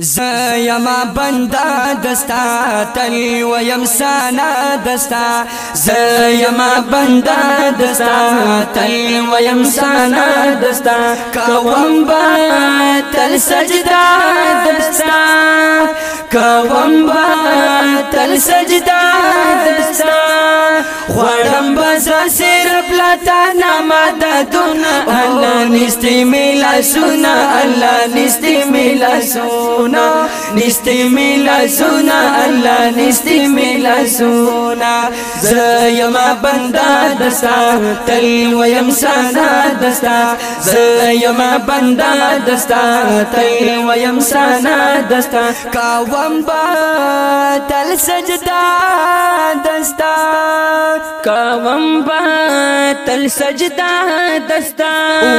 زیما بندا دستا تل ویم سانا دستا زیما بندا دستا تل ویم سانا دستا کوم با تل سجدا دستا کوم با تل سجدا دستا غړم بزر سر پلاتا نامددون الله نستی میلا سنا الله نستی میلا سنا نستی میلا سنا الله نستی میلا سنا زيما بندا دستا تل ويم سانا دستا زيما بندا دستا تل ويم سانا دستا کاوم با تل سجدا دستا کوم با تل سجدا دستا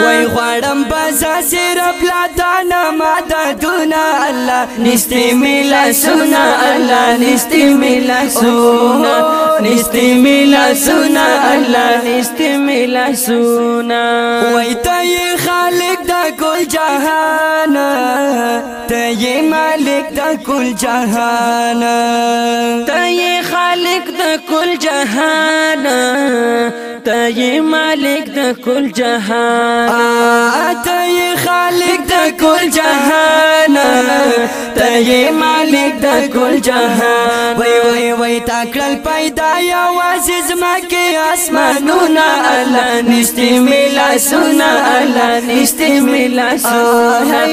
وای غړم بازا سره بلا دانا ما ددونا الله نستې ملا سنا الله نستې ملا سنا نستې ملا سنا الله نستې ملا سنا وای ته خالق د ګل جهان یہ مالک تا کل جہان دے خالق د کل جهان ته مالک د کل جهان ته خالق د کل جهان ته مالک د کل جهان وای وای وای تا کړل پیدا یا واسز مکه اسمانونه الله نشته ملا سنا الله نشته ملا سنا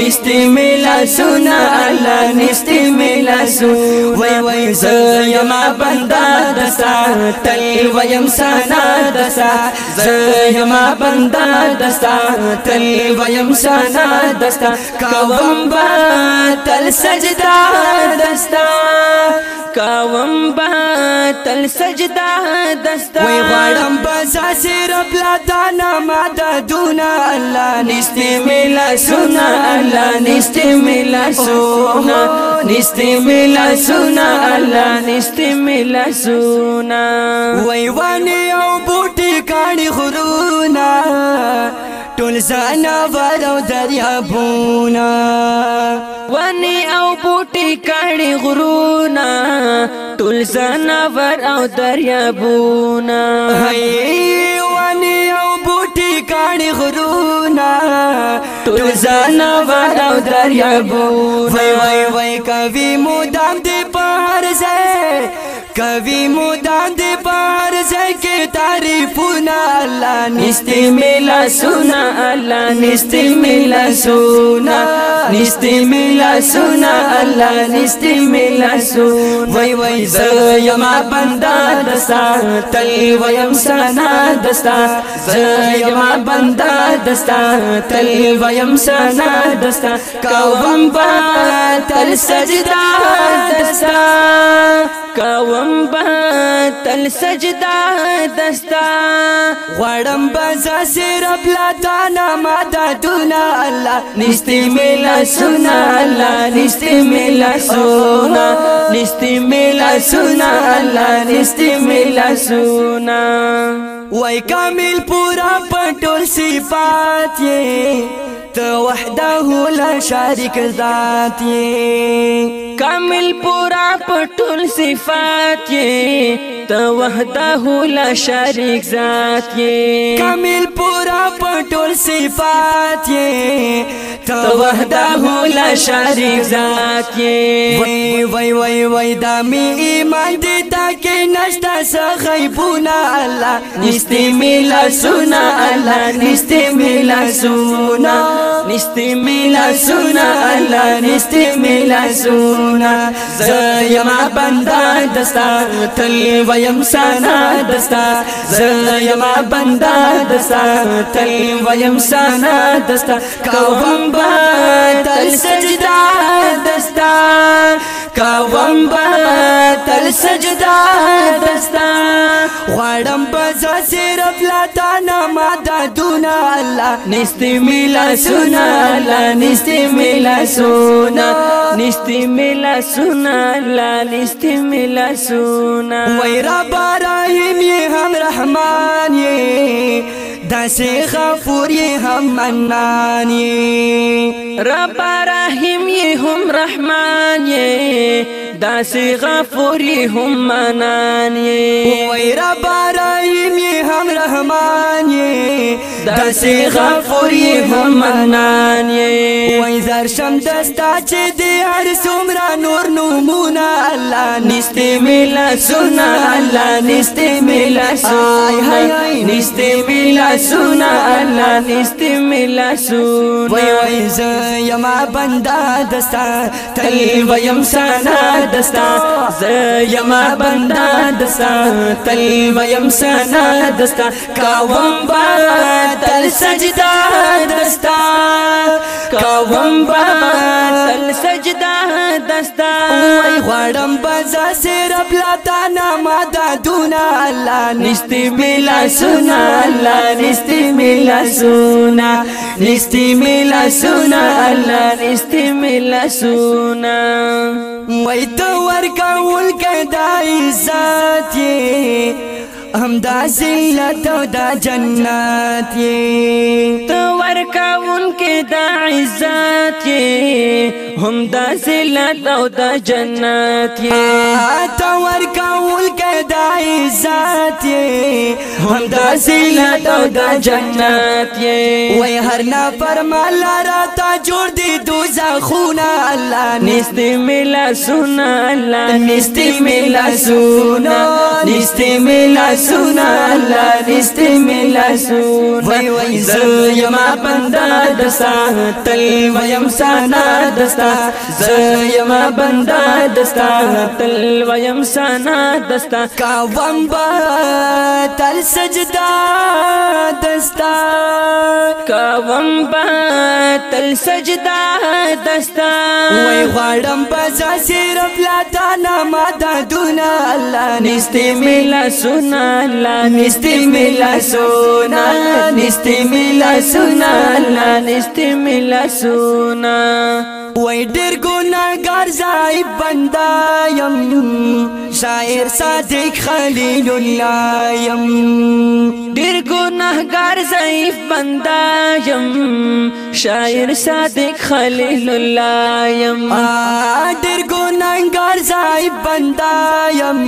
نشته ملا سنا الله نشته ملا سنا وای وای زما بندا دستا تل ویم سنا دستا زیما بندا دستا تل ویم سنا دستا کوم با تل سجدا دستا کوم با تل سجدا دستا وی غړم بزا سي رب لا دانا مددون الله نشته ملا سنا الله نشته ملا سنا نشته ملا سنا الله نشته ملا سنا وی وانی او بوټي کاڼي ګلزان آباد او دریابونه ونی او بوټي کړي غرونه ټول زناور او دریابونه هي ونی او بوټي کړي غرونه ټول زناور او دریابونه وای وای وای کوي مودام دې پار ځای کوي مودام دې پار ځای کې تعریفنا الله نستی ملا سنا الله نستی ملا سنا نستی ملا سنا الله نستی ملا سنا وای وای ز یما تل ويم سنا دستا ز یما بندا دستا تل ويم سنا دستا کوم با تل سجدا دستا کوم با تل سجدا دستا دستا غړم بزا سر بلا دانا مددنا الله نشتی ملا سنا الله نشتی ملا سنا نشتی ملا سنا الله نشتی ملا سنا وای کامل پورا پټول صفات یې ته وحده لا شریک ذات یې کامل پورا پټول صفات یې ته وحده لا شریک ذات یې کامل پورا پټول صفات یې ته وحده لا شریک ذات یې وای وای وای وای د می ایمان دې تا کې نشتا سغیبونه الله نشته ملا سنا الله نشته ملا سنا نشته ملا سنا الله نشته ملا سنا زه یم بندا دستا تل ویم سانا دستا زیما بندا دستا تل ویم سانا دستا کوم با تل سجدا دستا کوم با تل سجدا دستا غړم بس صرف لتا نه دنیا الله نيستي ميلا سنا الله نيستي ميلا سنا نيستي ميلا سنا الله نيستي ميلا سنا وای رب رحیم هم رحمان یې داسې غفور یې هم منان یې رب رحیم یې هم رحمان یې داسې غفوري هم منان یې وای رب رحیم یې هم رحمان یې داسې غفوري هم منان یې وای زر شم دستا چې دې هر څومره نور نومونه الله نشته ملا سنا الله نشته ملا سنا نشته ملا سنا الله نشته ملا سنا وای وای ز یما بندا دستا تل ویم سنا دستا زیما بندا دستا تل ویم سنا دستا کاوم با تل سجدا دستا کاوم با نستا وای غړم بزا سر بلاتا نما دادونا الله نشتی ملا سنا الله نشتی ملا سنا نشتی ملا سنا الله نشتی ملا سنا وای تو ورکول کدا عزت هم دا زینت او دا جنت یې تو ورکاون کې دا عزت یې هم دا زینت او دا جنت یې تو ورکاون کې دا عزت یې هم دا زینت او دا جنت یې وای هر نا فرماله تا جوړ دی دوزخونه الله نست ملا سنا الله نست ملا سنا نست ملا سنا الله نست ملا سنا وای وای ز یما بندا دستا تل ویم سنا دستا ز یما بندا دستا تل ویم سنا دستا کا وم با تل سجدا دستا کوم با تل سجدا دستا وای غړم بزا صرف لا تا نما دادونا الله نستی ملا سنا الله نستی ملا سنا نستی ملا سنا الله نستی ملا سنا وای ډېر ګناګار ځای بندا يم شاعر صادق خلیل الله يم ډېر ګنا گناہگار ضعیف بندہ یم شاعر صادق خلیل الله یم ډیر ګونګار زای بندا یم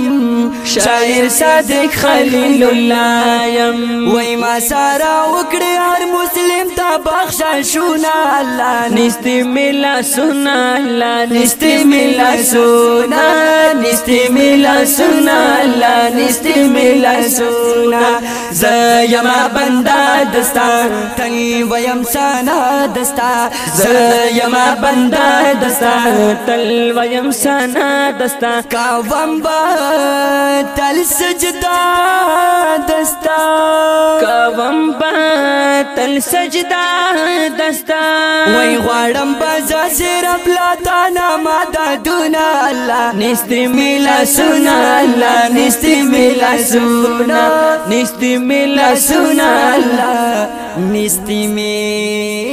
شاعر صادق خلیل الله یم وای ما سارا وکړه هر مسلم ته بخښ شونا الله نستی ملا سنا الله نستی ملا سنا نستی ملا سنا الله نستی ملا سنا زایما بندا دستا تل ویم سنا دستا زیما بنده دستا تل ویم سنا دستا کوم با تل سجدا دستا کوم با تل سجدا دستا وای غړم بازا صرف لا تا نما دادونا الله نستری ملا سنا الله نستری ملا سنا نستری ملا سنا الله نستری ملا